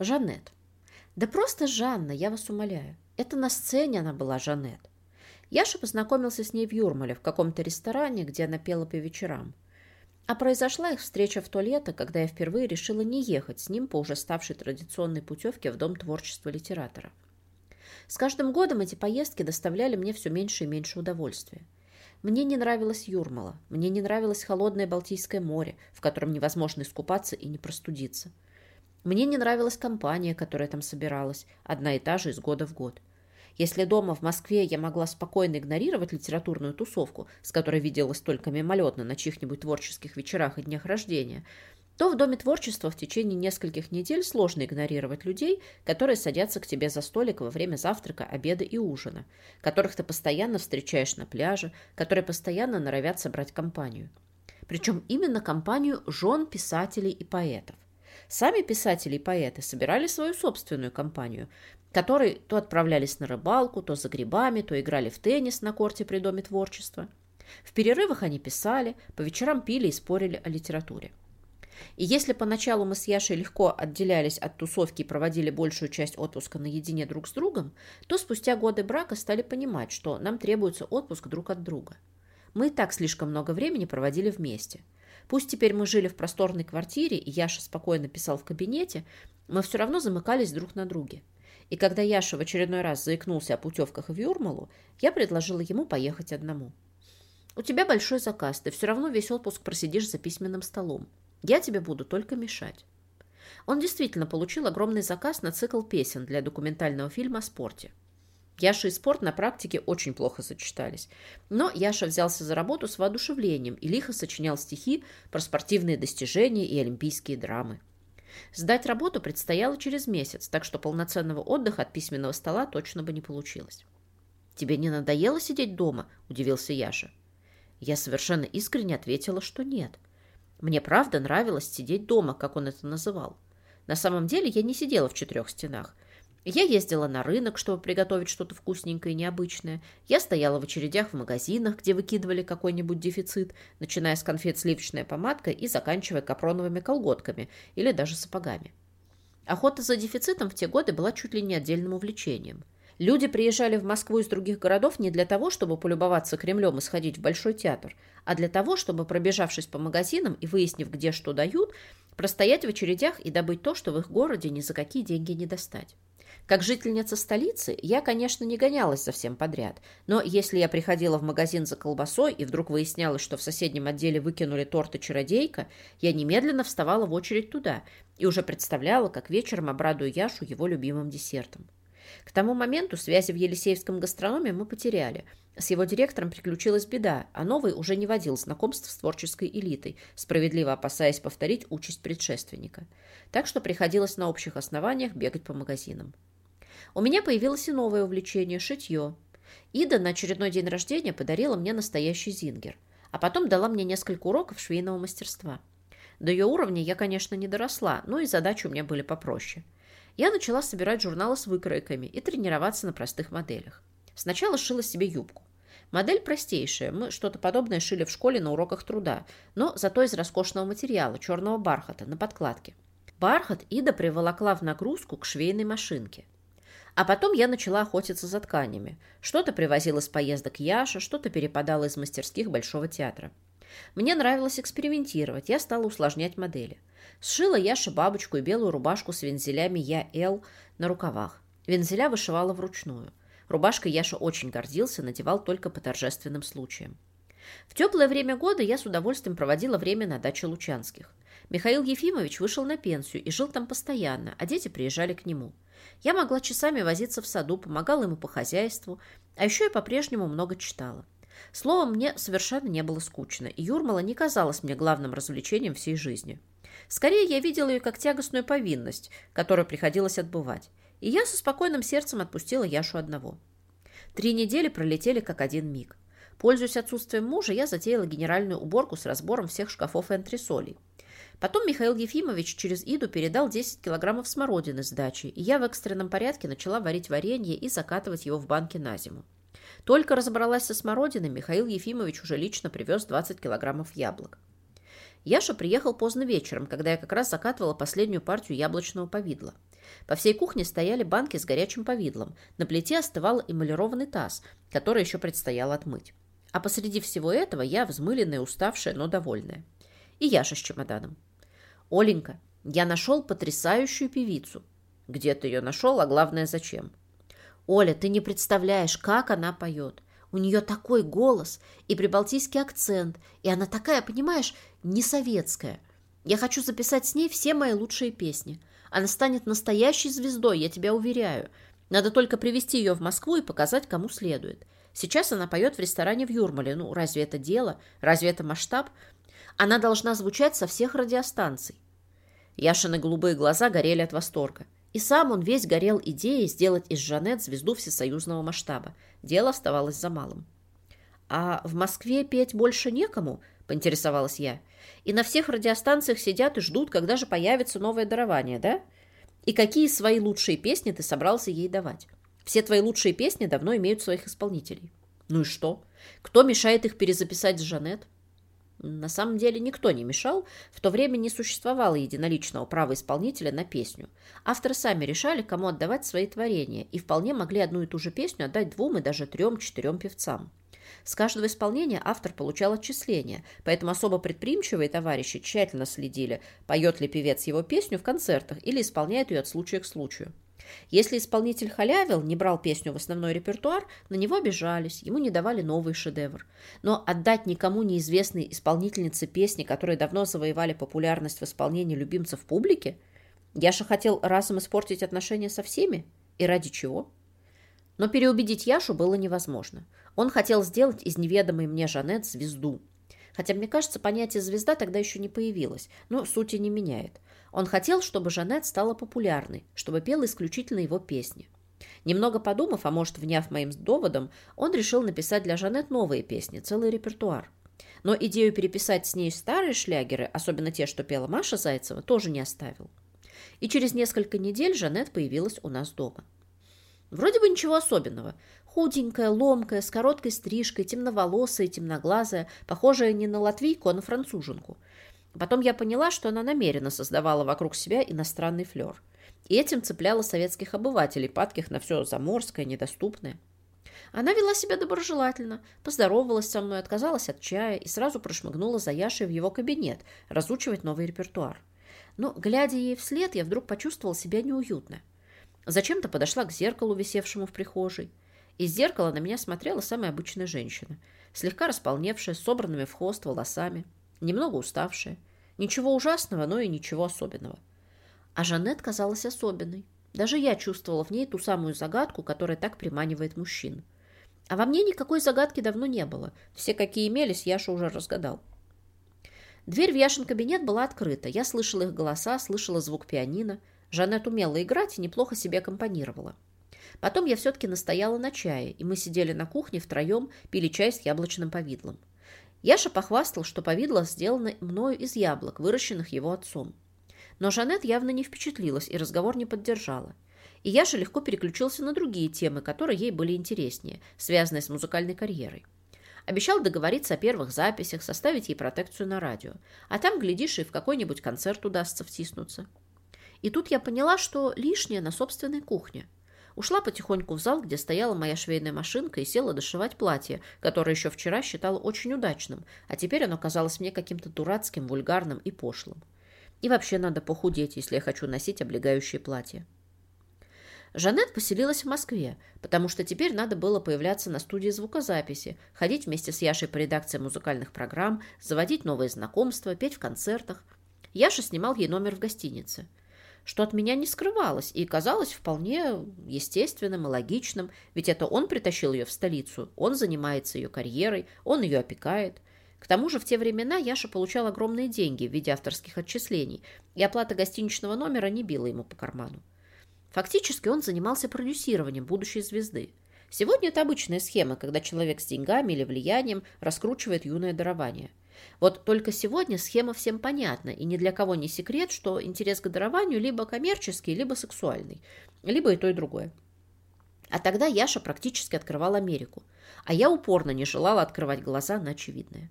Жанет. Да просто Жанна, я вас умоляю. Это на сцене она была Жанет. Яша познакомился с ней в Юрмале, в каком-то ресторане, где она пела по вечерам. А произошла их встреча в то лето, когда я впервые решила не ехать с ним по уже ставшей традиционной путевке в Дом творчества литератора. С каждым годом эти поездки доставляли мне все меньше и меньше удовольствия. Мне не нравилось Юрмала, мне не нравилось холодное Балтийское море, в котором невозможно искупаться и не простудиться. Мне не нравилась компания, которая там собиралась, одна и та же из года в год. Если дома в Москве я могла спокойно игнорировать литературную тусовку, с которой виделась только мимолетно на чьих-нибудь творческих вечерах и днях рождения, то в Доме творчества в течение нескольких недель сложно игнорировать людей, которые садятся к тебе за столик во время завтрака, обеда и ужина, которых ты постоянно встречаешь на пляже, которые постоянно норовят собрать компанию. Причем именно компанию жен писателей и поэтов. Сами писатели и поэты собирали свою собственную компанию, которые то отправлялись на рыбалку, то за грибами, то играли в теннис на корте при Доме творчества. В перерывах они писали, по вечерам пили и спорили о литературе. И если поначалу мы с Яшей легко отделялись от тусовки и проводили большую часть отпуска наедине друг с другом, то спустя годы брака стали понимать, что нам требуется отпуск друг от друга. Мы и так слишком много времени проводили вместе. Пусть теперь мы жили в просторной квартире, и Яша спокойно писал в кабинете, мы все равно замыкались друг на друге. И когда Яша в очередной раз заикнулся о путевках в Юрмалу, я предложила ему поехать одному. «У тебя большой заказ, ты все равно весь отпуск просидишь за письменным столом. Я тебе буду только мешать». Он действительно получил огромный заказ на цикл песен для документального фильма о спорте. Яша и спорт на практике очень плохо сочетались. Но Яша взялся за работу с воодушевлением и лихо сочинял стихи про спортивные достижения и олимпийские драмы. Сдать работу предстояло через месяц, так что полноценного отдыха от письменного стола точно бы не получилось. «Тебе не надоело сидеть дома?» – удивился Яша. Я совершенно искренне ответила, что нет. Мне правда нравилось сидеть дома, как он это называл. На самом деле я не сидела в четырех стенах. Я ездила на рынок, чтобы приготовить что-то вкусненькое и необычное. Я стояла в очередях в магазинах, где выкидывали какой-нибудь дефицит, начиная с конфет сливочная помадка и заканчивая капроновыми колготками или даже сапогами. Охота за дефицитом в те годы была чуть ли не отдельным увлечением. Люди приезжали в Москву из других городов не для того, чтобы полюбоваться Кремлем и сходить в Большой театр, а для того, чтобы, пробежавшись по магазинам и выяснив, где что дают, простоять в очередях и добыть то, что в их городе ни за какие деньги не достать. Как жительница столицы, я, конечно, не гонялась за всем подряд, но если я приходила в магазин за колбасой и вдруг выяснялось, что в соседнем отделе выкинули торт и чародейка, я немедленно вставала в очередь туда и уже представляла, как вечером обрадую Яшу его любимым десертом. К тому моменту связи в Елисеевском гастрономе мы потеряли. С его директором приключилась беда, а новый уже не водил знакомств с творческой элитой, справедливо опасаясь повторить участь предшественника. Так что приходилось на общих основаниях бегать по магазинам. У меня появилось и новое увлечение – шитье. Ида на очередной день рождения подарила мне настоящий зингер, а потом дала мне несколько уроков швейного мастерства. До ее уровня я, конечно, не доросла, но и задачи у меня были попроще. Я начала собирать журналы с выкройками и тренироваться на простых моделях. Сначала шила себе юбку. Модель простейшая, мы что-то подобное шили в школе на уроках труда, но зато из роскошного материала, черного бархата, на подкладке. Бархат Ида приволокла в нагрузку к швейной машинке. А потом я начала охотиться за тканями. Что-то привозила с поездок Яша, что-то перепадала из мастерских Большого театра. Мне нравилось экспериментировать, я стала усложнять модели. Сшила Яша бабочку и белую рубашку с вензелями Я Л на рукавах. Вензеля вышивала вручную. Рубашкой Яша очень гордился, надевал только по торжественным случаям. В теплое время года я с удовольствием проводила время на даче Лучанских. Михаил Ефимович вышел на пенсию и жил там постоянно, а дети приезжали к нему. Я могла часами возиться в саду, помогала ему по хозяйству, а еще и по-прежнему много читала. Словом, мне совершенно не было скучно, и Юрмала не казалась мне главным развлечением всей жизни. Скорее, я видела ее как тягостную повинность, которую приходилось отбывать, и я со спокойным сердцем отпустила Яшу одного. Три недели пролетели как один миг. Пользуясь отсутствием мужа, я затеяла генеральную уборку с разбором всех шкафов и антресолей. Потом Михаил Ефимович через Иду передал 10 килограммов смородины с дачи, и я в экстренном порядке начала варить варенье и закатывать его в банки на зиму. Только разобралась со смородиной, Михаил Ефимович уже лично привез 20 килограммов яблок. Яша приехал поздно вечером, когда я как раз закатывала последнюю партию яблочного повидла. По всей кухне стояли банки с горячим повидлом. На плите остывал эмалированный таз, который еще предстояло отмыть. А посреди всего этого я взмыленная, уставшая, но довольная. И Яша с чемоданом. «Оленька, я нашел потрясающую певицу». «Где ты ее нашел, а главное, зачем?» «Оля, ты не представляешь, как она поет. У нее такой голос и прибалтийский акцент, и она такая, понимаешь, не советская. Я хочу записать с ней все мои лучшие песни. Она станет настоящей звездой, я тебя уверяю. Надо только привести ее в Москву и показать, кому следует. Сейчас она поет в ресторане в Юрмале. Ну, разве это дело? Разве это масштаб? Она должна звучать со всех радиостанций. Яшины голубые глаза горели от восторга. И сам он весь горел идеей сделать из Жанет звезду всесоюзного масштаба. Дело оставалось за малым. «А в Москве петь больше некому?» – поинтересовалась я. «И на всех радиостанциях сидят и ждут, когда же появится новое дарование, да? И какие свои лучшие песни ты собрался ей давать? Все твои лучшие песни давно имеют своих исполнителей. Ну и что? Кто мешает их перезаписать с Жанет? На самом деле никто не мешал, в то время не существовало единоличного права исполнителя на песню. Авторы сами решали, кому отдавать свои творения, и вполне могли одну и ту же песню отдать двум и даже трем-четырем певцам. С каждого исполнения автор получал отчисления, поэтому особо предприимчивые товарищи тщательно следили, поет ли певец его песню в концертах или исполняет ее от случая к случаю. Если исполнитель халявил, не брал песню в основной репертуар, на него обижались, ему не давали новый шедевр. Но отдать никому неизвестной исполнительнице песни, которые давно завоевали популярность в исполнении любимцев публики, Яша хотел разом испортить отношения со всеми? И ради чего? Но переубедить Яшу было невозможно. Он хотел сделать из неведомой мне Жанет звезду. Хотя, мне кажется, понятие «звезда» тогда еще не появилось, но сути не меняет. Он хотел, чтобы Жанет стала популярной, чтобы пела исключительно его песни. Немного подумав, а может, вняв моим доводом, он решил написать для Жанет новые песни, целый репертуар. Но идею переписать с ней старые шлягеры, особенно те, что пела Маша Зайцева, тоже не оставил. И через несколько недель Жанет появилась у нас дома. Вроде бы ничего особенного. Худенькая, ломкая, с короткой стрижкой, темноволосая, темноглазая, похожая не на латвийку, а на француженку – Потом я поняла, что она намеренно создавала вокруг себя иностранный флер. И этим цепляла советских обывателей, падких на все заморское, недоступное. Она вела себя доброжелательно, поздоровалась со мной, отказалась от чая и сразу прошмыгнула за Яшей в его кабинет разучивать новый репертуар. Но, глядя ей вслед, я вдруг почувствовала себя неуютно. Зачем-то подошла к зеркалу, висевшему в прихожей. Из зеркала на меня смотрела самая обычная женщина, слегка располневшая, собранными в хвост волосами немного уставшая. Ничего ужасного, но и ничего особенного. А Жанет казалась особенной. Даже я чувствовала в ней ту самую загадку, которая так приманивает мужчин. А во мне никакой загадки давно не было. Все, какие имелись, Яша уже разгадал. Дверь в Яшин кабинет была открыта. Я слышала их голоса, слышала звук пианино. Жанет умела играть и неплохо себе аккомпанировала. Потом я все-таки настояла на чае, и мы сидели на кухне втроем, пили чай с яблочным повидлом. Яша похвастал, что повидло сделано мною из яблок, выращенных его отцом. Но Жанет явно не впечатлилась и разговор не поддержала. И Яша легко переключился на другие темы, которые ей были интереснее, связанные с музыкальной карьерой. Обещал договориться о первых записях, составить ей протекцию на радио. А там, глядишь, и в какой-нибудь концерт удастся втиснуться. И тут я поняла, что лишнее на собственной кухне – Ушла потихоньку в зал, где стояла моя швейная машинка, и села дошивать платье, которое еще вчера считала очень удачным, а теперь оно казалось мне каким-то дурацким, вульгарным и пошлым. И вообще надо похудеть, если я хочу носить облегающие платья. Жанет поселилась в Москве, потому что теперь надо было появляться на студии звукозаписи, ходить вместе с Яшей по редакции музыкальных программ, заводить новые знакомства, петь в концертах. Яша снимал ей номер в гостинице – что от меня не скрывалось и казалось вполне естественным и логичным, ведь это он притащил ее в столицу, он занимается ее карьерой, он ее опекает. К тому же в те времена Яша получал огромные деньги в виде авторских отчислений, и оплата гостиничного номера не била ему по карману. Фактически он занимался продюсированием будущей звезды. Сегодня это обычная схема, когда человек с деньгами или влиянием раскручивает юное дарование – вот только сегодня схема всем понятна, и ни для кого не секрет, что интерес к дарованию либо коммерческий, либо сексуальный, либо и то, и другое. А тогда Яша практически открывал Америку, а я упорно не желала открывать глаза на очевидное.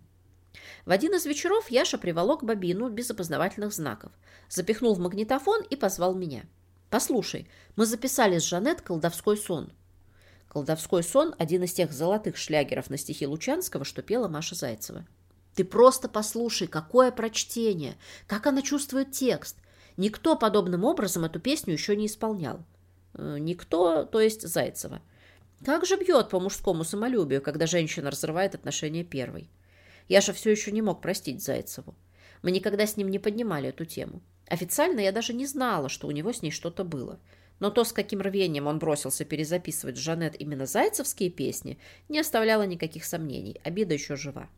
В один из вечеров Яша приволок бобину без опознавательных знаков, запихнул в магнитофон и позвал меня. Послушай, мы записали с Жанет колдовской сон. Колдовской сон – один из тех золотых шлягеров на стихи Лучанского, что пела Маша Зайцева. Ты просто послушай, какое прочтение, как она чувствует текст. Никто подобным образом эту песню еще не исполнял. Э, никто, то есть Зайцева. Как же бьет по мужскому самолюбию, когда женщина разрывает отношения первой. Яша все еще не мог простить Зайцеву. Мы никогда с ним не поднимали эту тему. Официально я даже не знала, что у него с ней что-то было – но то, с каким рвением он бросился перезаписывать Жанет именно зайцевские песни, не оставляло никаких сомнений. Обида еще жива.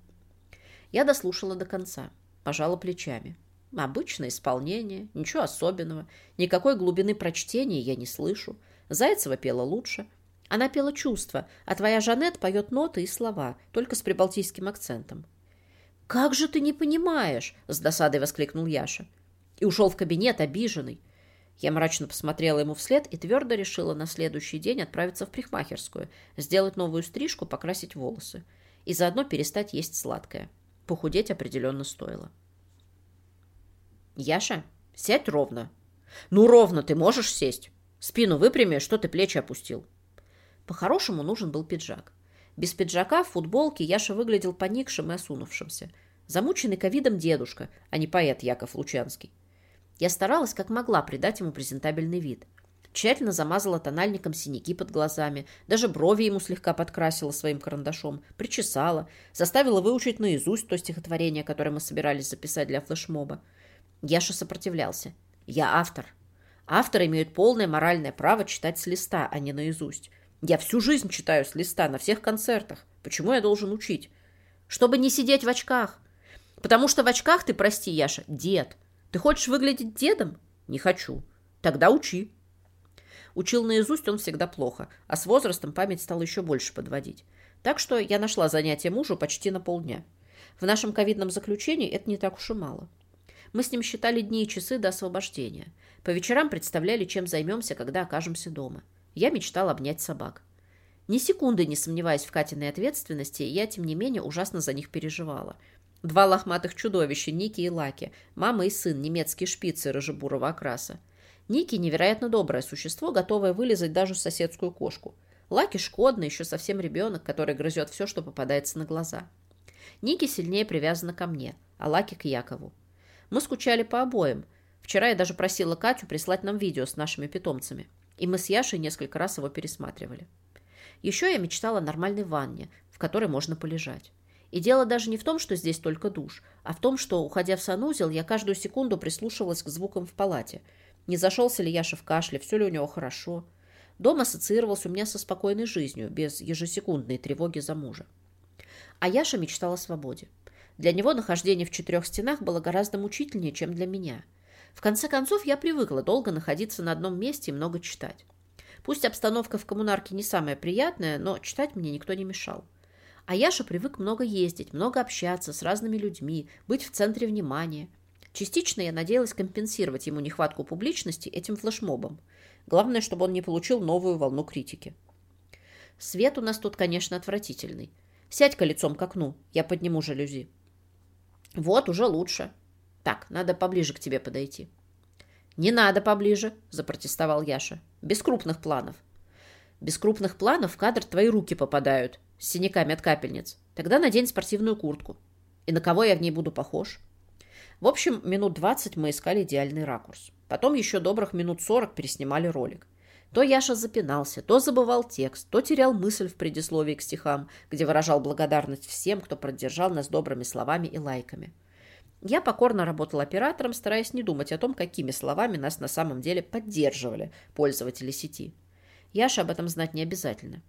Я дослушала до конца, пожала плечами. Обычное исполнение, ничего особенного, никакой глубины прочтения я не слышу. Зайцева пела лучше. Она пела чувства, а твоя Жанет поет ноты и слова, только с прибалтийским акцентом. «Как же ты не понимаешь?» – с досадой воскликнул Яша. И ушел в кабинет, обиженный. Я мрачно посмотрела ему вслед и твердо решила на следующий день отправиться в парикмахерскую, сделать новую стрижку, покрасить волосы. И заодно перестать есть сладкое. Похудеть определенно стоило. «Яша, сядь ровно». «Ну, ровно ты можешь сесть? Спину выпрями, что ты плечи опустил?» По-хорошему нужен был пиджак. Без пиджака в футболке Яша выглядел поникшим и осунувшимся. Замученный ковидом дедушка, а не поэт Яков Лучанский. Я старалась как могла придать ему презентабельный вид. Тщательно замазала тональником синяки под глазами, даже брови ему слегка подкрасила своим карандашом, причесала, заставила выучить наизусть то стихотворение, которое мы собирались записать для флешмоба. Яша сопротивлялся. Я автор. Авторы имеют полное моральное право читать с листа, а не наизусть. Я всю жизнь читаю с листа на всех концертах. Почему я должен учить? Чтобы не сидеть в очках. Потому что в очках ты, прости, Яша, дед. Ты хочешь выглядеть дедом? Не хочу. Тогда учи. Учил наизусть он всегда плохо, а с возрастом память стала еще больше подводить. Так что я нашла занятие мужу почти на полдня. В нашем ковидном заключении это не так уж и мало. Мы с ним считали дни и часы до освобождения. По вечерам представляли, чем займемся, когда окажемся дома. Я мечтала обнять собак. Ни секунды не сомневаясь в Катиной ответственности, я, тем не менее, ужасно за них переживала – Два лохматых чудовища, Ники и Лаки, мама и сын, немецкие шпицы рыжебурого окраса. Ники – невероятно доброе существо, готовое вылезать даже в соседскую кошку. Лаки – шкодный, еще совсем ребенок, который грызет все, что попадается на глаза. Ники сильнее привязана ко мне, а Лаки – к Якову. Мы скучали по обоим. Вчера я даже просила Катю прислать нам видео с нашими питомцами. И мы с Яшей несколько раз его пересматривали. Еще я мечтала о нормальной ванне, в которой можно полежать. И дело даже не в том, что здесь только душ, а в том, что, уходя в санузел, я каждую секунду прислушивалась к звукам в палате. Не зашелся ли Яша в кашле, все ли у него хорошо. Дом ассоциировался у меня со спокойной жизнью, без ежесекундной тревоги за мужа. А Яша мечтал о свободе. Для него нахождение в четырех стенах было гораздо мучительнее, чем для меня. В конце концов, я привыкла долго находиться на одном месте и много читать. Пусть обстановка в коммунарке не самая приятная, но читать мне никто не мешал. А Яша привык много ездить, много общаться с разными людьми, быть в центре внимания. Частично я надеялась компенсировать ему нехватку публичности этим флешмобом. Главное, чтобы он не получил новую волну критики. Свет у нас тут, конечно, отвратительный. Сядь-ка лицом к окну, я подниму жалюзи. Вот, уже лучше. Так, надо поближе к тебе подойти. Не надо поближе, запротестовал Яша. Без крупных планов. Без крупных планов в кадр твои руки попадают, с синяками от капельниц. Тогда надень спортивную куртку. И на кого я в ней буду похож? В общем, минут двадцать мы искали идеальный ракурс. Потом еще добрых минут сорок переснимали ролик. То Яша запинался, то забывал текст, то терял мысль в предисловии к стихам, где выражал благодарность всем, кто поддержал нас добрыми словами и лайками. Я покорно работал оператором, стараясь не думать о том, какими словами нас на самом деле поддерживали пользователи сети. Яша об этом знать не обязательно.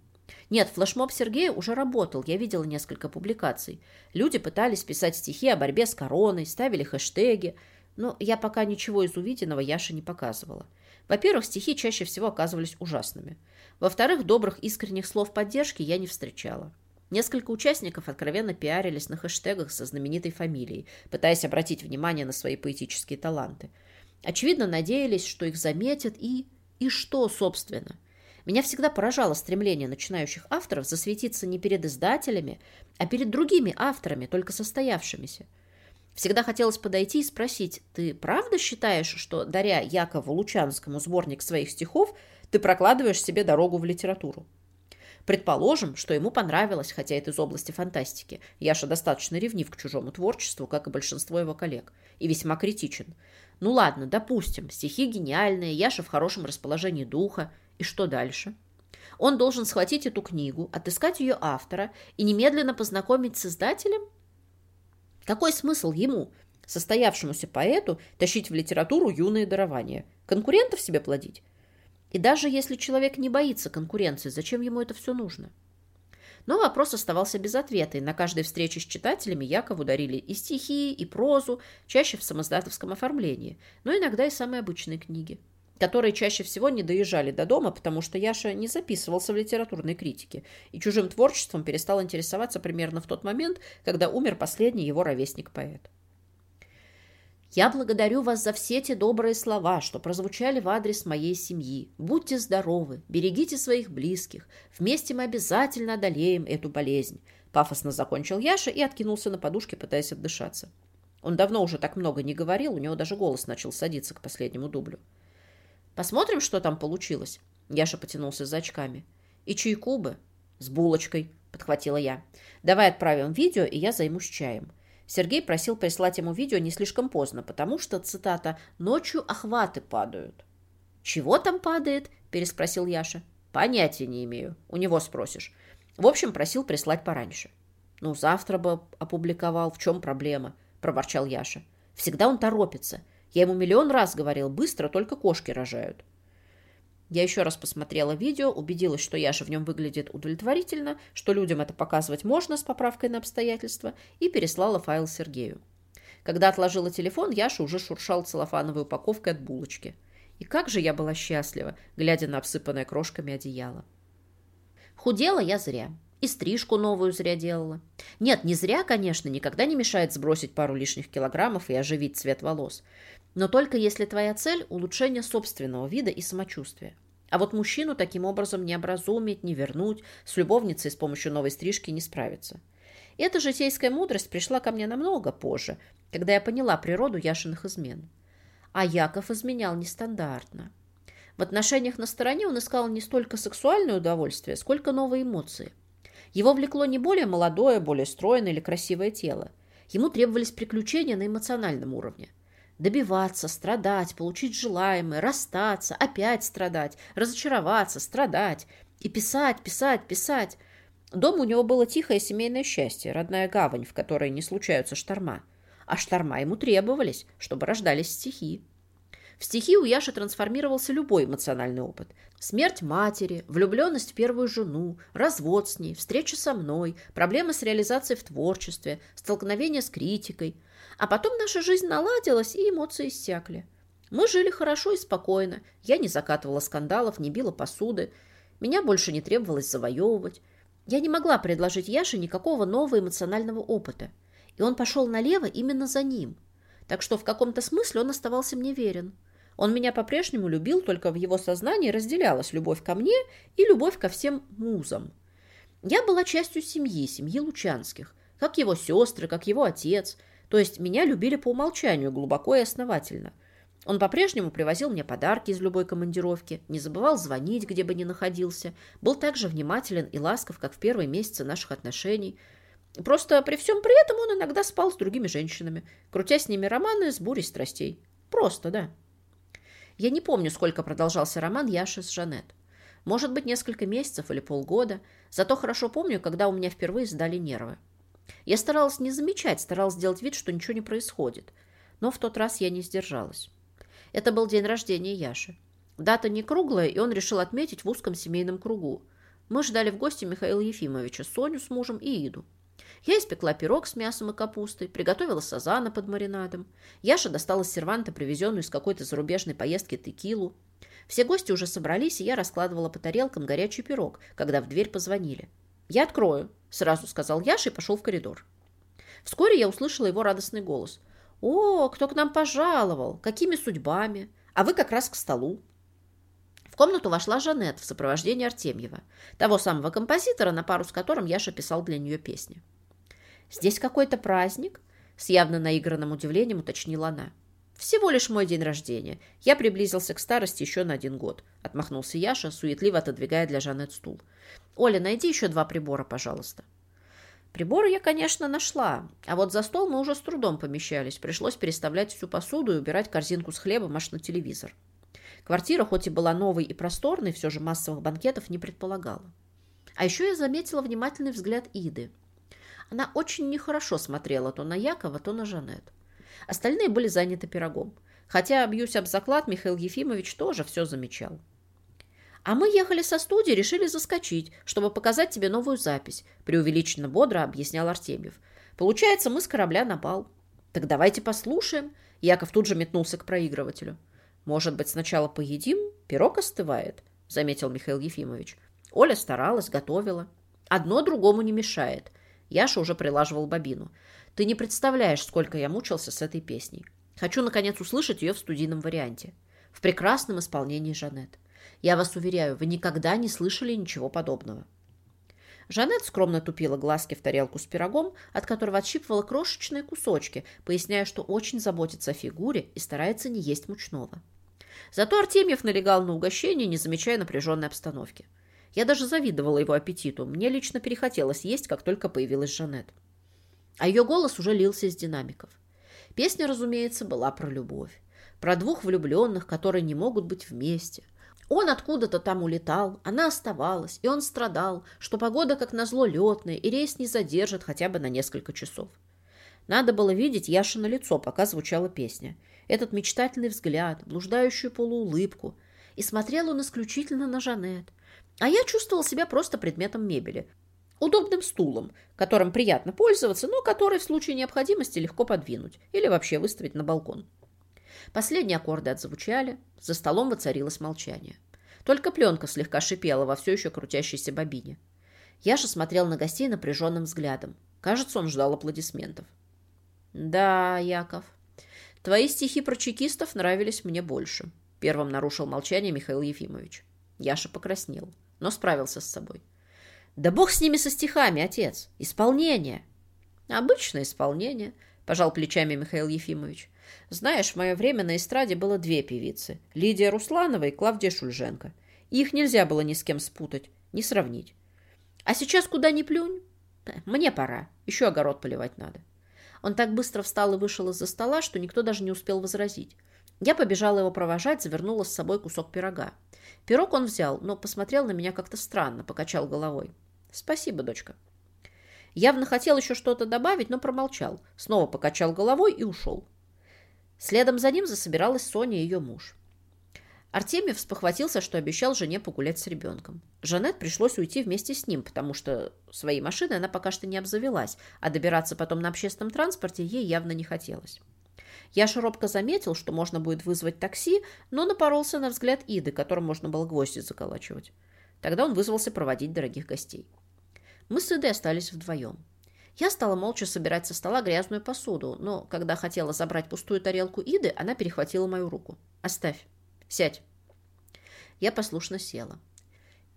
Нет, флешмоб Сергея уже работал, я видела несколько публикаций. Люди пытались писать стихи о борьбе с короной, ставили хэштеги, но я пока ничего из увиденного Яше не показывала. Во-первых, стихи чаще всего оказывались ужасными. Во-вторых, добрых искренних слов поддержки я не встречала. Несколько участников откровенно пиарились на хэштегах со знаменитой фамилией, пытаясь обратить внимание на свои поэтические таланты. Очевидно, надеялись, что их заметят и... И что, собственно? Меня всегда поражало стремление начинающих авторов засветиться не перед издателями, а перед другими авторами, только состоявшимися. Всегда хотелось подойти и спросить, ты правда считаешь, что, даря Якову Лучанскому сборник своих стихов, ты прокладываешь себе дорогу в литературу? Предположим, что ему понравилось, хотя это из области фантастики. Яша достаточно ревнив к чужому творчеству, как и большинство его коллег, и весьма критичен. Ну ладно, допустим, стихи гениальные, Яша в хорошем расположении духа. И что дальше? Он должен схватить эту книгу, отыскать ее автора и немедленно познакомить с издателем? Какой смысл ему, состоявшемуся поэту, тащить в литературу юные дарования? Конкурентов себе плодить? И даже если человек не боится конкуренции, зачем ему это все нужно? Но вопрос оставался без ответа, и на каждой встрече с читателями Якову дарили и стихи, и прозу, чаще в самоздатовском оформлении, но иногда и самые обычные книги, которые чаще всего не доезжали до дома, потому что Яша не записывался в литературной критике и чужим творчеством перестал интересоваться примерно в тот момент, когда умер последний его ровесник-поэт. Я благодарю вас за все те добрые слова, что прозвучали в адрес моей семьи. Будьте здоровы, берегите своих близких. Вместе мы обязательно одолеем эту болезнь. Пафосно закончил Яша и откинулся на подушке, пытаясь отдышаться. Он давно уже так много не говорил, у него даже голос начал садиться к последнему дублю. «Посмотрим, что там получилось?» Яша потянулся за очками. «И чайку бы?» «С булочкой», — подхватила я. «Давай отправим видео, и я займусь чаем». Сергей просил прислать ему видео не слишком поздно, потому что, цитата, «ночью охваты падают». «Чего там падает?» – переспросил Яша. «Понятия не имею. У него спросишь». В общем, просил прислать пораньше. «Ну, завтра бы опубликовал. В чем проблема?» – проворчал Яша. «Всегда он торопится. Я ему миллион раз говорил, быстро только кошки рожают». Я еще раз посмотрела видео, убедилась, что Яша в нем выглядит удовлетворительно, что людям это показывать можно с поправкой на обстоятельства, и переслала файл Сергею. Когда отложила телефон, Яша уже шуршал целлофановой упаковкой от булочки. И как же я была счастлива, глядя на обсыпанное крошками одеяло. Худела я зря. И стрижку новую зря делала. Нет, не зря, конечно, никогда не мешает сбросить пару лишних килограммов и оживить цвет волос но только если твоя цель – улучшение собственного вида и самочувствия. А вот мужчину таким образом не образумить, не вернуть, с любовницей с помощью новой стрижки не справиться. Эта житейская мудрость пришла ко мне намного позже, когда я поняла природу Яшиных измен. А Яков изменял нестандартно. В отношениях на стороне он искал не столько сексуальное удовольствие, сколько новые эмоции. Его влекло не более молодое, более стройное или красивое тело. Ему требовались приключения на эмоциональном уровне. Добиваться, страдать, получить желаемое, расстаться, опять страдать, разочароваться, страдать. И писать, писать, писать. Дома у него было тихое семейное счастье, родная гавань, в которой не случаются шторма. А шторма ему требовались, чтобы рождались стихи. В стихи у Яши трансформировался любой эмоциональный опыт. Смерть матери, влюбленность в первую жену, развод с ней, встреча со мной, проблемы с реализацией в творчестве, столкновение с критикой – а потом наша жизнь наладилась, и эмоции иссякли. Мы жили хорошо и спокойно. Я не закатывала скандалов, не била посуды. Меня больше не требовалось завоевывать. Я не могла предложить Яше никакого нового эмоционального опыта. И он пошел налево именно за ним. Так что в каком-то смысле он оставался мне верен. Он меня по-прежнему любил, только в его сознании разделялась любовь ко мне и любовь ко всем музам. Я была частью семьи, семьи Лучанских, как его сестры, как его отец – то есть меня любили по умолчанию глубоко и основательно. Он по-прежнему привозил мне подарки из любой командировки, не забывал звонить, где бы ни находился, был так же внимателен и ласков, как в первые месяцы наших отношений. Просто при всем при этом он иногда спал с другими женщинами, крутя с ними романы с бурей страстей. Просто, да. Я не помню, сколько продолжался роман Яши с Жанет. Может быть, несколько месяцев или полгода. Зато хорошо помню, когда у меня впервые сдали нервы. Я старалась не замечать, старалась сделать вид, что ничего не происходит. Но в тот раз я не сдержалась. Это был день рождения Яши. Дата не круглая, и он решил отметить в узком семейном кругу. Мы ждали в гости Михаила Ефимовича, Соню с мужем и Иду. Я испекла пирог с мясом и капустой, приготовила сазана под маринадом. Яша достала с серванта привезенную из какой-то зарубежной поездки текилу. Все гости уже собрались, и я раскладывала по тарелкам горячий пирог, когда в дверь позвонили. «Я открою», — сразу сказал Яша и пошел в коридор. Вскоре я услышала его радостный голос. «О, кто к нам пожаловал? Какими судьбами? А вы как раз к столу». В комнату вошла Жанет в сопровождении Артемьева, того самого композитора, на пару с которым Яша писал для нее песни. «Здесь какой-то праздник?» С явно наигранным удивлением уточнила она. «Всего лишь мой день рождения. Я приблизился к старости еще на один год», — отмахнулся Яша, суетливо отодвигая для Жанет стул. «Оля, найди еще два прибора, пожалуйста». Приборы я, конечно, нашла, а вот за стол мы уже с трудом помещались. Пришлось переставлять всю посуду и убирать корзинку с хлебом аж на телевизор. Квартира, хоть и была новой и просторной, все же массовых банкетов не предполагала. А еще я заметила внимательный взгляд Иды. Она очень нехорошо смотрела то на Якова, то на Жанет. Остальные были заняты пирогом. Хотя, бьюсь об заклад, Михаил Ефимович тоже все замечал. «А мы ехали со студии, решили заскочить, чтобы показать тебе новую запись», преувеличенно бодро объяснял Артемьев. «Получается, мы с корабля на бал». «Так давайте послушаем». Яков тут же метнулся к проигрывателю. «Может быть, сначала поедим? Пирог остывает», заметил Михаил Ефимович. Оля старалась, готовила. Одно другому не мешает. Яша уже прилаживал бобину. Ты не представляешь, сколько я мучился с этой песней. Хочу, наконец, услышать ее в студийном варианте. В прекрасном исполнении Жанет. Я вас уверяю, вы никогда не слышали ничего подобного. Жанет скромно тупила глазки в тарелку с пирогом, от которого отщипывала крошечные кусочки, поясняя, что очень заботится о фигуре и старается не есть мучного. Зато Артемьев налегал на угощение, не замечая напряженной обстановки. Я даже завидовала его аппетиту. Мне лично перехотелось есть, как только появилась Жанет. А ее голос уже лился из динамиков. Песня, разумеется, была про любовь. Про двух влюбленных, которые не могут быть вместе. Он откуда-то там улетал, она оставалась, и он страдал, что погода, как назло, летная, и рейс не задержит хотя бы на несколько часов. Надо было видеть Яшина лицо, пока звучала песня. Этот мечтательный взгляд, блуждающую полуулыбку. И смотрел он исключительно на Жанет. А я чувствовал себя просто предметом мебели. Удобным стулом, которым приятно пользоваться, но который в случае необходимости легко подвинуть или вообще выставить на балкон. Последние аккорды отзвучали, за столом воцарилось молчание. Только пленка слегка шипела во все еще крутящейся бобине. Яша смотрел на гостей напряженным взглядом. Кажется, он ждал аплодисментов. «Да, Яков, твои стихи про чекистов нравились мне больше», первым нарушил молчание Михаил Ефимович. Яша покраснел но справился с собой. «Да бог с ними со стихами, отец! Исполнение!» «Обычное исполнение», – пожал плечами Михаил Ефимович. «Знаешь, в мое время на эстраде было две певицы – Лидия Русланова и Клавдия Шульженко. их нельзя было ни с кем спутать, ни сравнить. А сейчас куда ни плюнь? Мне пора, еще огород поливать надо». Он так быстро встал и вышел из-за стола, что никто даже не успел возразить. Я побежала его провожать, завернула с собой кусок пирога. Пирог он взял, но посмотрел на меня как-то странно, покачал головой. «Спасибо, дочка». Явно хотел еще что-то добавить, но промолчал. Снова покачал головой и ушел. Следом за ним засобиралась Соня и ее муж. Артемьев спохватился, что обещал жене погулять с ребенком. Жанет пришлось уйти вместе с ним, потому что своей машины она пока что не обзавелась, а добираться потом на общественном транспорте ей явно не хотелось. Я широбко заметил, что можно будет вызвать такси, но напоролся на взгляд Иды, которым можно было гвозди заколачивать. Тогда он вызвался проводить дорогих гостей. Мы с Идой остались вдвоем. Я стала молча собирать со стола грязную посуду, но когда хотела забрать пустую тарелку Иды, она перехватила мою руку. «Оставь. Сядь». Я послушно села.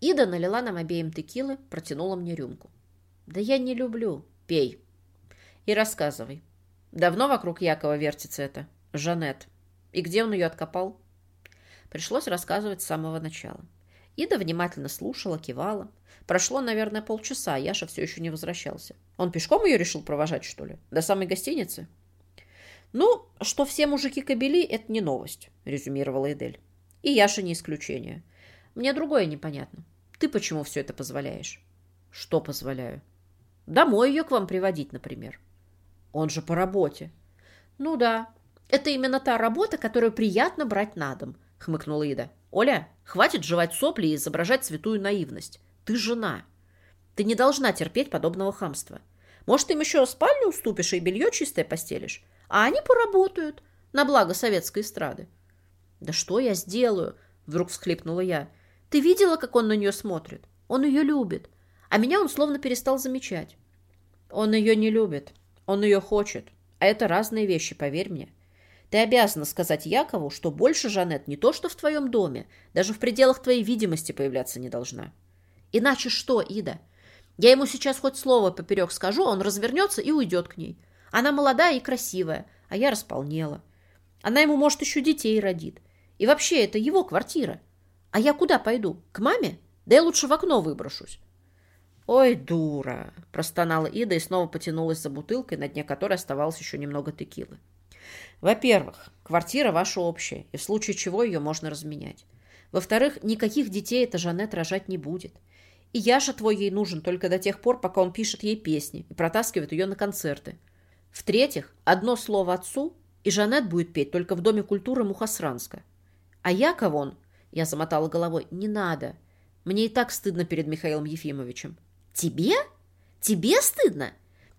Ида налила нам обеим текилы, протянула мне рюмку. «Да я не люблю. Пей. И рассказывай. Давно вокруг Якова вертится это? Жанет. И где он ее откопал? Пришлось рассказывать с самого начала. Ида внимательно слушала, кивала. Прошло, наверное, полчаса, а Яша все еще не возвращался. Он пешком ее решил провожать, что ли? До самой гостиницы? «Ну, что все мужики кобели, это не новость», — резюмировала Эдель. «И Яша не исключение. Мне другое непонятно. Ты почему все это позволяешь?» «Что позволяю?» «Домой ее к вам приводить, например». Он же по работе. Ну да, это именно та работа, которую приятно брать на дом, хмыкнула Ида. Оля, хватит жевать сопли и изображать святую наивность. Ты жена. Ты не должна терпеть подобного хамства. Может, им еще спальню уступишь и белье чистое постелишь? А они поработают на благо советской эстрады. Да что я сделаю? Вдруг всхлипнула я. Ты видела, как он на нее смотрит? Он ее любит. А меня он словно перестал замечать. Он ее не любит, он ее хочет. А это разные вещи, поверь мне. Ты обязана сказать Якову, что больше Жанет не то что в твоем доме, даже в пределах твоей видимости появляться не должна. Иначе что, Ида? Я ему сейчас хоть слово поперек скажу, он развернется и уйдет к ней. Она молодая и красивая, а я располнела. Она ему, может, еще детей родит. И вообще, это его квартира. А я куда пойду? К маме? Да я лучше в окно выброшусь. «Ой, дура!» – простонала Ида и снова потянулась за бутылкой, на дне которой оставалось еще немного текилы. «Во-первых, квартира ваша общая, и в случае чего ее можно разменять. Во-вторых, никаких детей эта Жанет рожать не будет. И Яша твой ей нужен только до тех пор, пока он пишет ей песни и протаскивает ее на концерты. В-третьих, одно слово отцу, и Жанет будет петь только в Доме культуры Мухасранска. А Яков он, я замотала головой, не надо. Мне и так стыдно перед Михаилом Ефимовичем. Тебе? Тебе стыдно?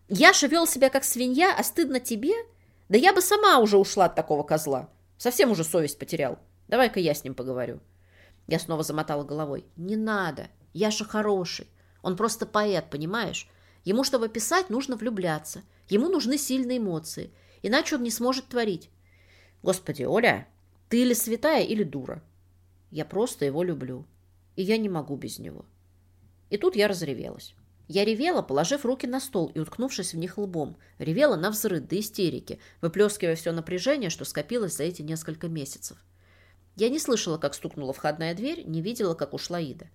Яша вел себя как свинья, а стыдно тебе? Да я бы сама уже ушла от такого козла. Совсем уже совесть потерял. Давай-ка я с ним поговорю. Я снова замотала головой. Не надо. Яша хороший. Он просто поэт, понимаешь? Ему, чтобы писать, нужно влюбляться. Ему нужны сильные эмоции. Иначе он не сможет творить. Господи, Оля, ты или святая, или дура. Я просто его люблю. И я не могу без него. И тут я разревелась. Я ревела, положив руки на стол и уткнувшись в них лбом. Ревела на взрыв до истерики, выплескивая все напряжение, что скопилось за эти несколько месяцев. Я не слышала, как стукнула входная дверь, не видела, как ушла Ида.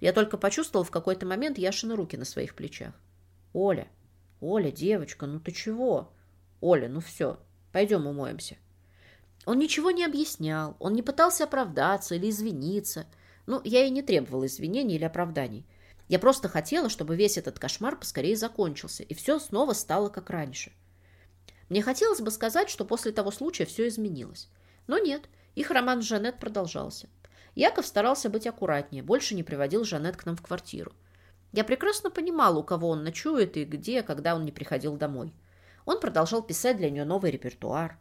Я только почувствовала в какой-то момент Яшины руки на своих плечах. «Оля, Оля, девочка, ну ты чего?» «Оля, ну все, пойдем умоемся». Он ничего не объяснял, он не пытался оправдаться или извиниться. Ну, я и не требовала извинений или оправданий. Я просто хотела, чтобы весь этот кошмар поскорее закончился, и все снова стало как раньше. Мне хотелось бы сказать, что после того случая все изменилось. Но нет, их роман с Жанет продолжался. Яков старался быть аккуратнее, больше не приводил Жанет к нам в квартиру. Я прекрасно понимала, у кого он ночует и где, когда он не приходил домой. Он продолжал писать для нее новый репертуар.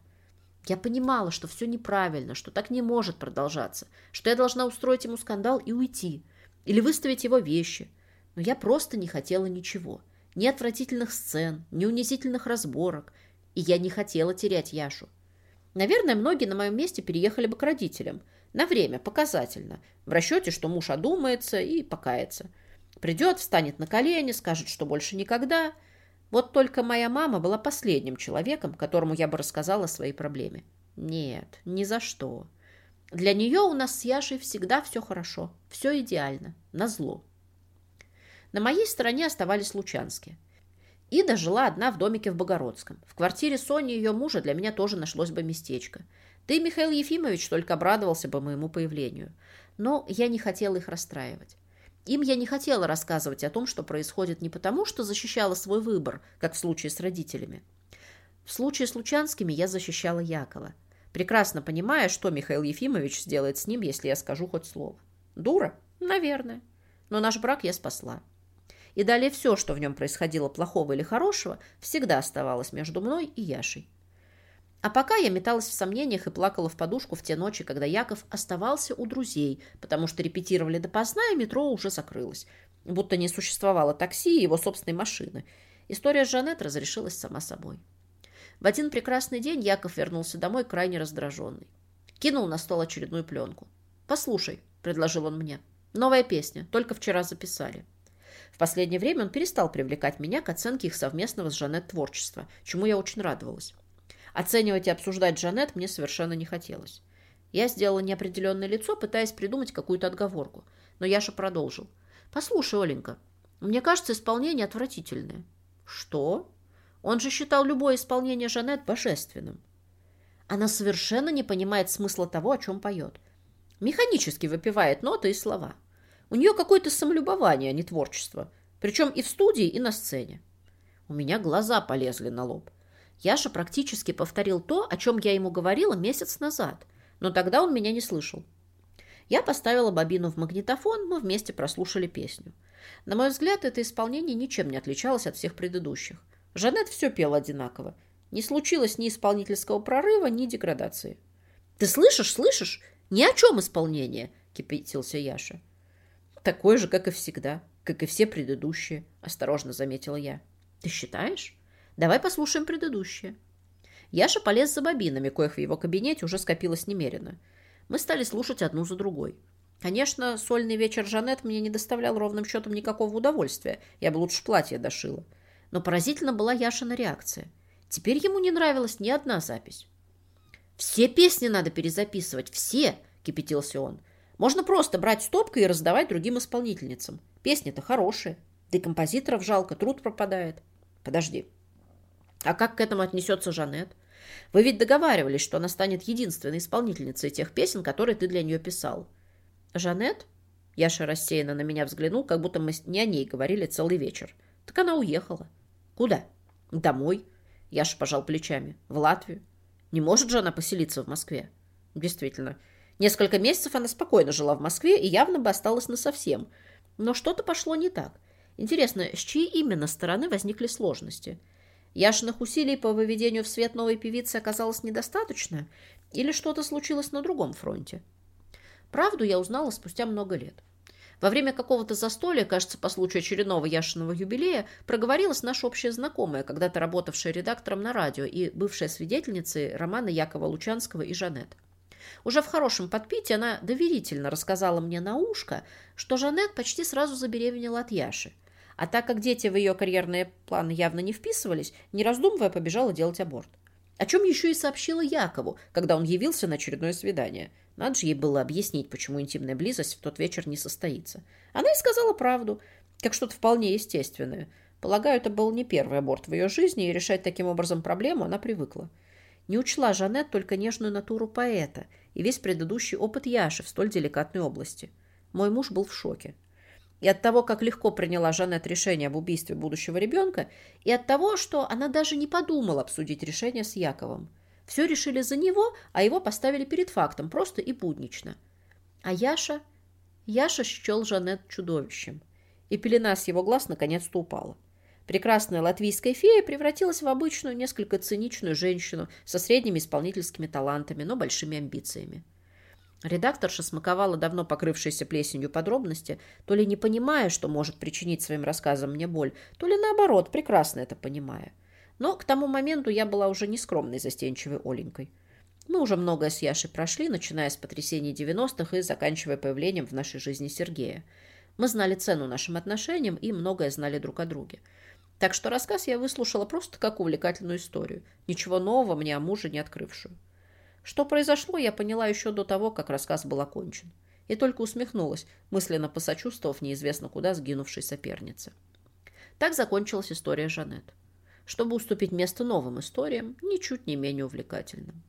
Я понимала, что все неправильно, что так не может продолжаться, что я должна устроить ему скандал и уйти, или выставить его вещи. Но я просто не хотела ничего. Ни отвратительных сцен, ни унизительных разборок. И я не хотела терять Яшу. Наверное, многие на моем месте переехали бы к родителям – на время, показательно. В расчете, что муж одумается и покается. Придет, встанет на колени, скажет, что больше никогда. Вот только моя мама была последним человеком, которому я бы рассказала о своей проблеме. Нет, ни за что. Для нее у нас с Яшей всегда все хорошо, все идеально, назло. На моей стороне оставались лучанские. Ида жила одна в домике в Богородском. В квартире Сони и ее мужа для меня тоже нашлось бы местечко – да и Михаил Ефимович только обрадовался бы моему появлению. Но я не хотела их расстраивать. Им я не хотела рассказывать о том, что происходит не потому, что защищала свой выбор, как в случае с родителями. В случае с Лучанскими я защищала Якова, прекрасно понимая, что Михаил Ефимович сделает с ним, если я скажу хоть слово. Дура? Наверное. Но наш брак я спасла. И далее все, что в нем происходило плохого или хорошего, всегда оставалось между мной и Яшей. А пока я металась в сомнениях и плакала в подушку в те ночи, когда Яков оставался у друзей, потому что репетировали допоздна, и метро уже закрылось. Будто не существовало такси и его собственной машины. История с Жанет разрешилась сама собой. В один прекрасный день Яков вернулся домой крайне раздраженный. Кинул на стол очередную пленку. «Послушай», — предложил он мне, — «новая песня, только вчера записали». Последнее время он перестал привлекать меня к оценке их совместного с Жанет творчества, чему я очень радовалась. Оценивать и обсуждать Жанет мне совершенно не хотелось. Я сделала неопределенное лицо, пытаясь придумать какую-то отговорку. Но Яша продолжил. «Послушай, Оленька, мне кажется, исполнение отвратительное». «Что?» Он же считал любое исполнение Жанет божественным. Она совершенно не понимает смысла того, о чем поет. Механически выпивает ноты и слова. У нее какое-то самолюбование, а не творчество. Причем и в студии, и на сцене. У меня глаза полезли на лоб. Яша практически повторил то, о чем я ему говорила месяц назад, но тогда он меня не слышал. Я поставила бобину в магнитофон, мы вместе прослушали песню. На мой взгляд, это исполнение ничем не отличалось от всех предыдущих. Жанет все пела одинаково. Не случилось ни исполнительского прорыва, ни деградации. «Ты слышишь, слышишь? Ни о чем исполнение!» – кипятился Яша. «Такое же, как и всегда, как и все предыдущие», – осторожно заметила я. «Ты считаешь?» Давай послушаем предыдущее. Яша полез за бобинами, коих в его кабинете уже скопилось немерено. Мы стали слушать одну за другой. Конечно, сольный вечер Жанет мне не доставлял ровным счетом никакого удовольствия. Я бы лучше платье дошила. Но поразительно была Яшина реакция. Теперь ему не нравилась ни одна запись. «Все песни надо перезаписывать, все!» – кипятился он. «Можно просто брать стопкой и раздавать другим исполнительницам. Песни-то хорошие. Да и композиторов жалко, труд пропадает». «Подожди. А как к этому отнесется Жанет? Вы ведь договаривались, что она станет единственной исполнительницей тех песен, которые ты для нее писал». «Жанет?» Яша рассеянно на меня взглянул, как будто мы не о ней говорили целый вечер. «Так она уехала». «Куда?» «Домой». Яша пожал плечами. «В Латвию». Не может же она поселиться в Москве? Действительно. Несколько месяцев она спокойно жила в Москве и явно бы осталась насовсем. Но что-то пошло не так. Интересно, с чьей именно стороны возникли сложности? Яшиных усилий по выведению в свет новой певицы оказалось недостаточно? Или что-то случилось на другом фронте? Правду я узнала спустя много лет. Во время какого-то застолья, кажется, по случаю очередного Яшиного юбилея, проговорилась наша общая знакомая, когда-то работавшая редактором на радио и бывшая свидетельницей романа Якова Лучанского и Жанет. Уже в хорошем подпитии она доверительно рассказала мне на ушко, что Жанет почти сразу забеременела от Яши. А так как дети в ее карьерные планы явно не вписывались, не раздумывая, побежала делать аборт. О чем еще и сообщила Якову, когда он явился на очередное свидание. Надо же ей было объяснить, почему интимная близость в тот вечер не состоится. Она и сказала правду, как что-то вполне естественное. Полагаю, это был не первый аборт в ее жизни, и решать таким образом проблему она привыкла. Не учла Жанет только нежную натуру поэта и весь предыдущий опыт Яши в столь деликатной области. Мой муж был в шоке. И от того, как легко приняла Жанет решение об убийстве будущего ребенка, и от того, что она даже не подумала обсудить решение с Яковом. Все решили за него, а его поставили перед фактом, просто и буднично. А Яша... Яша счел Жанет чудовищем. И пелена с его глаз наконец-то упала. Прекрасная латвийская фея превратилась в обычную, несколько циничную женщину со средними исполнительскими талантами, но большими амбициями. Редакторша смаковала давно покрывшиеся плесенью подробности, то ли не понимая, что может причинить своим рассказам мне боль, то ли наоборот, прекрасно это понимая. Но к тому моменту я была уже не скромной застенчивой Оленькой. Мы уже многое с Яшей прошли, начиная с потрясений 90-х и заканчивая появлением в нашей жизни Сергея. Мы знали цену нашим отношениям и многое знали друг о друге. Так что рассказ я выслушала просто как увлекательную историю, ничего нового мне о муже не открывшую. Что произошло, я поняла еще до того, как рассказ был окончен. И только усмехнулась, мысленно посочувствовав неизвестно куда сгинувшей сопернице. Так закончилась история Жанет чтобы уступить место новым историям, ничуть не менее увлекательным.